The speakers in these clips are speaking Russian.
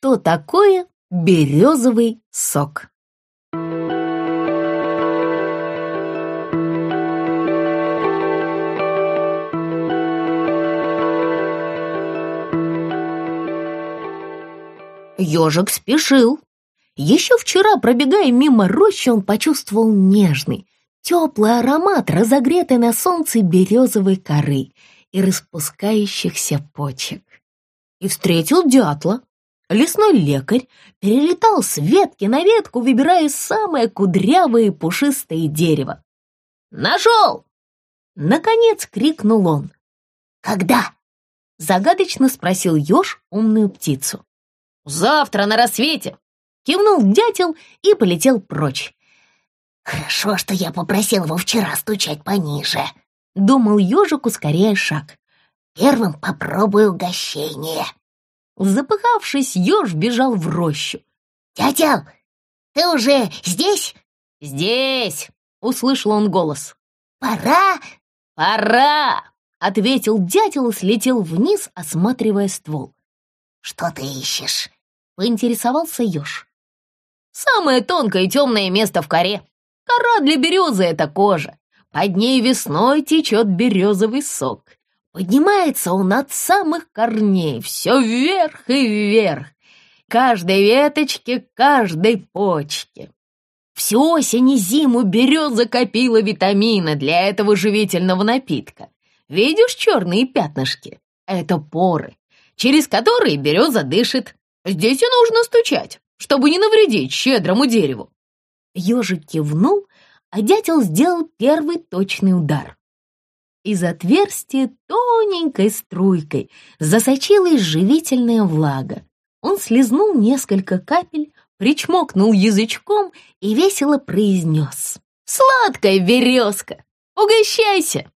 что такое березовый сок. Ежик спешил. Еще вчера, пробегая мимо рощи, он почувствовал нежный, теплый аромат разогретой на солнце березовой коры и распускающихся почек. И встретил дятла. Лесной лекарь перелетал с ветки на ветку, выбирая самое кудрявое и пушистое дерево. «Нашел!» Наконец крикнул он. «Когда?» Загадочно спросил еж умную птицу. «Завтра на рассвете!» Кивнул дятел и полетел прочь. «Хорошо, что я попросил его вчера стучать пониже», — думал ежик, ускоряя шаг. «Первым попробую угощение». Запыхавшись, еж бежал в рощу. «Дятел, ты уже здесь?» «Здесь!» — услышал он голос. «Пора?» «Пора!» — ответил дятел и слетел вниз, осматривая ствол. «Что ты ищешь?» — поинтересовался еж. «Самое тонкое и темное место в коре. Кора для березы — это кожа. Под ней весной течет березовый сок. Поднимается он от самых корней, все вверх и вверх. Каждой веточке, каждой почке. Всю осень и зиму береза копила витамины для этого живительного напитка. Видишь черные пятнышки? Это поры, через которые береза дышит. Здесь и нужно стучать, чтобы не навредить щедрому дереву. Ежик кивнул, а дятел сделал первый точный удар. Из отверстия тоненькой струйкой засочилась живительная влага. Он слезнул несколько капель, причмокнул язычком и весело произнес. «Сладкая березка! Угощайся!»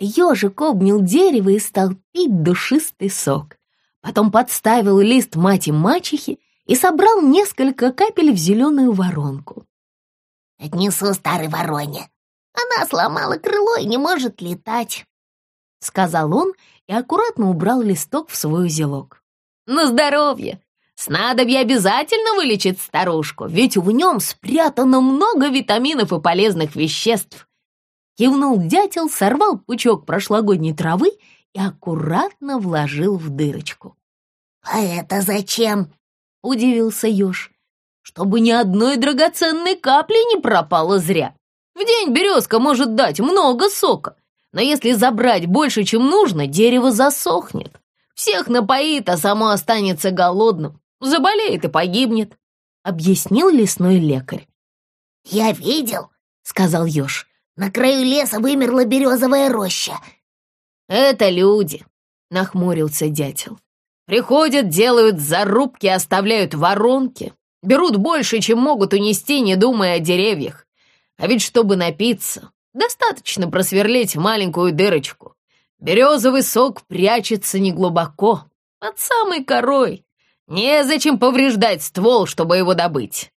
Ежик обнял дерево и стал пить душистый сок. Потом подставил лист мати-мачехи и собрал несколько капель в зеленую воронку. «Отнесу старой вороне. Она сломала крыло и не может летать», — сказал он и аккуратно убрал листок в свой узелок. «На здоровье! Снадобье обязательно вылечит старушку, ведь в нем спрятано много витаминов и полезных веществ». Кивнул дятел, сорвал пучок прошлогодней травы и аккуратно вложил в дырочку. «А это зачем?» — удивился еж. «Чтобы ни одной драгоценной капли не пропало зря. В день березка может дать много сока, но если забрать больше, чем нужно, дерево засохнет. Всех напоит, а само останется голодным, заболеет и погибнет», — объяснил лесной лекарь. «Я видел», — сказал еж, — «на краю леса вымерла березовая роща». «Это люди», — нахмурился дятел. «Приходят, делают зарубки, оставляют воронки, берут больше, чем могут унести, не думая о деревьях. А ведь чтобы напиться, достаточно просверлить маленькую дырочку. Березовый сок прячется неглубоко, под самой корой. Незачем повреждать ствол, чтобы его добыть.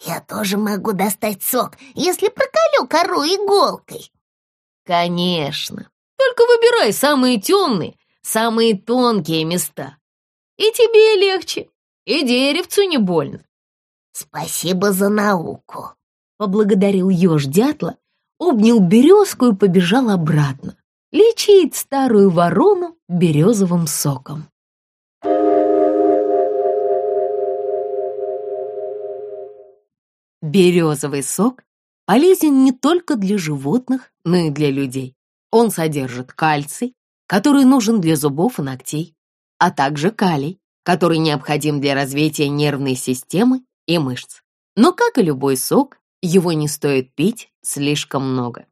Я тоже могу достать сок, если проколю кору иголкой. Конечно. Только выбирай самые темные, самые тонкие места. И тебе легче, и деревцу не больно. Спасибо за науку поблагодарил еж дятла, обнял березку и побежал обратно, лечить старую ворону березовым соком. Березовый сок полезен не только для животных, но и для людей. Он содержит кальций, который нужен для зубов и ногтей, а также калий, который необходим для развития нервной системы и мышц. Но, как и любой сок, его не стоит пить слишком много.